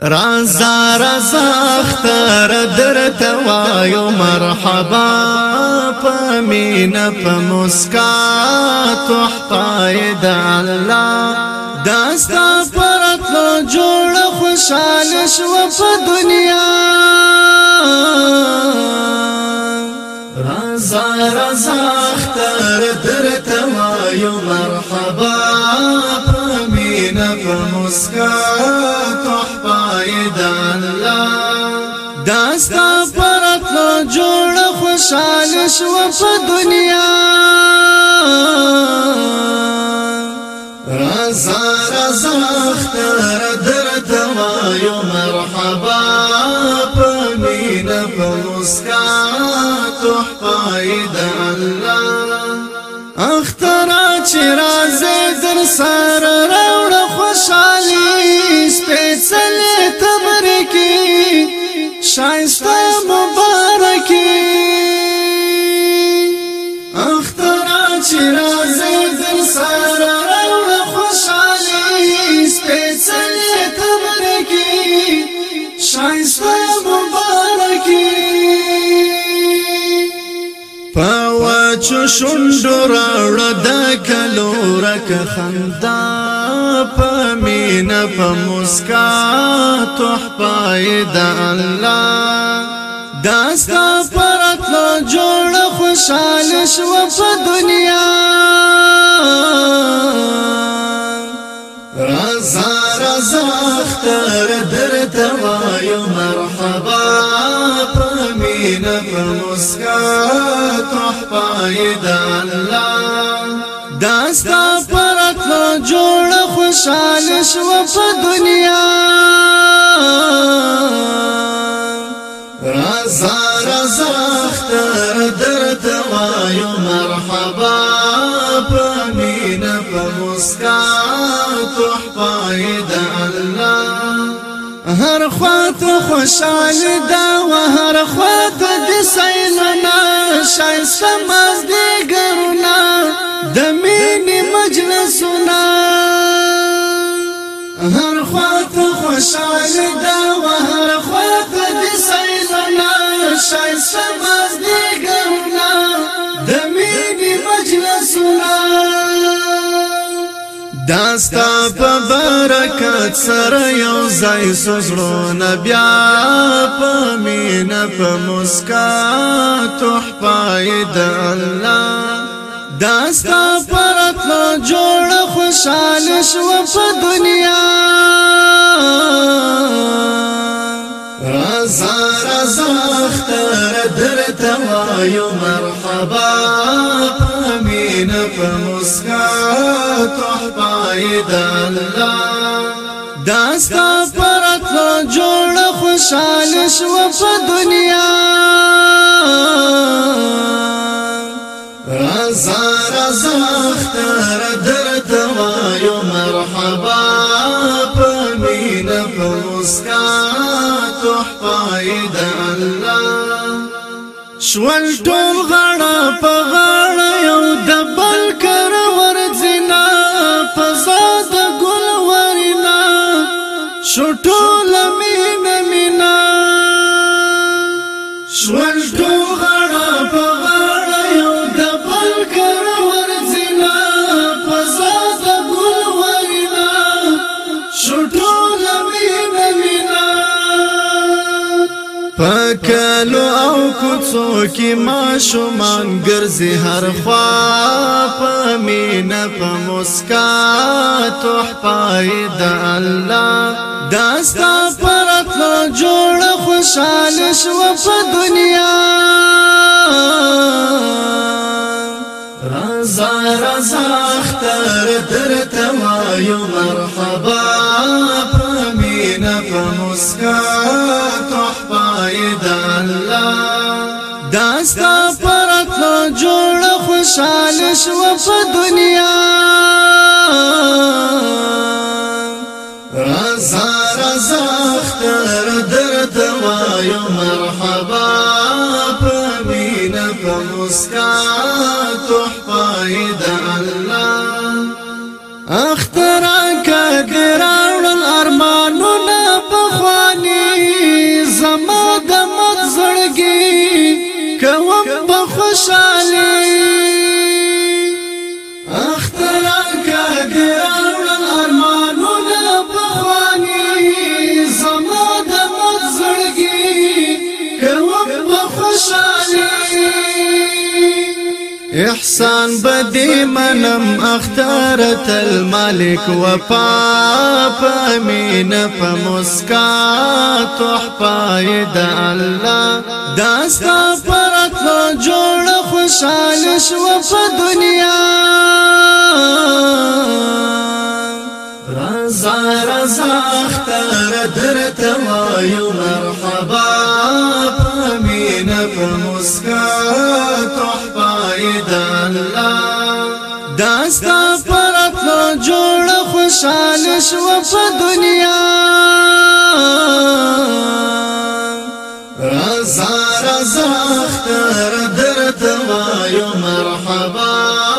رازا رازا اختر در توایو مرحبا پمین پمسکا تحفای د الله داستا پرتلو جوړ خوشاله شو په دنیا. رازا رازا اختر در توایو مرحبا پمین پمسکا داستا پرتلو جوړ خوشاله شو په دنیا. رازا رازا اختر درته وایو مرحبا. پمین په مسکا تحفه پاوچو شوندو راوړه د کلورک خندا پمین په مسکا تحفه د الله. داستا پرتلو جوړ خوشاله شو په دنیا. رازا رازا اختر درته وایو مرحبا پمین په مسکا تحفه د الله داستا پرتلو جوړ خوشاله شو په دنیا رازا رازا اختر درته وایو مرحبا پمین په مسکا تحفه د الله هر خواته خوشاله دا و هر خواته د سیلنا شایسته مزدګرنا د مینې مجلسونه. هر خواته خوشاله دا و هر خواته د سیلنا شایسته مزدګرنا د مینې مجلسونه. داستا په برکت سره یو ځای سوزړو بیا په مینا په مسکا تحفه د الله داستا پرتلو جوړ خوشاله شو په دنیا رازا رازا اختر درته وایو مرحبا پمین په مسکا تحفه د الله داستا پرتلو جوړ خوشاله شو په دنیا. رازا رازا اختر درته وایو مرحبا پمین په مسکا تحفه د الله. شول ټول غړه په শুটু کوڅو کې ما شومان ګرځي هر خوا په مینا په مسکا الله. داستا پرتلو جوړ خوشاله شو په دنیا. رازا رازا اختر درته وایو مرحبا په مینا خوشاله شو په دنیا رازا رازا اختر درته وایو مرحبا پمین په مسکا تحفه نقصان بدی منم اختار تل مالک وفا پامین فمسکا تحفای دا الله. داستا پرتلو جوړ خوشحال شو په دنیا. الله داستا پرت جوړ خوشاله شو په دنیا. رضا رضا اختر درت وایو مرحبا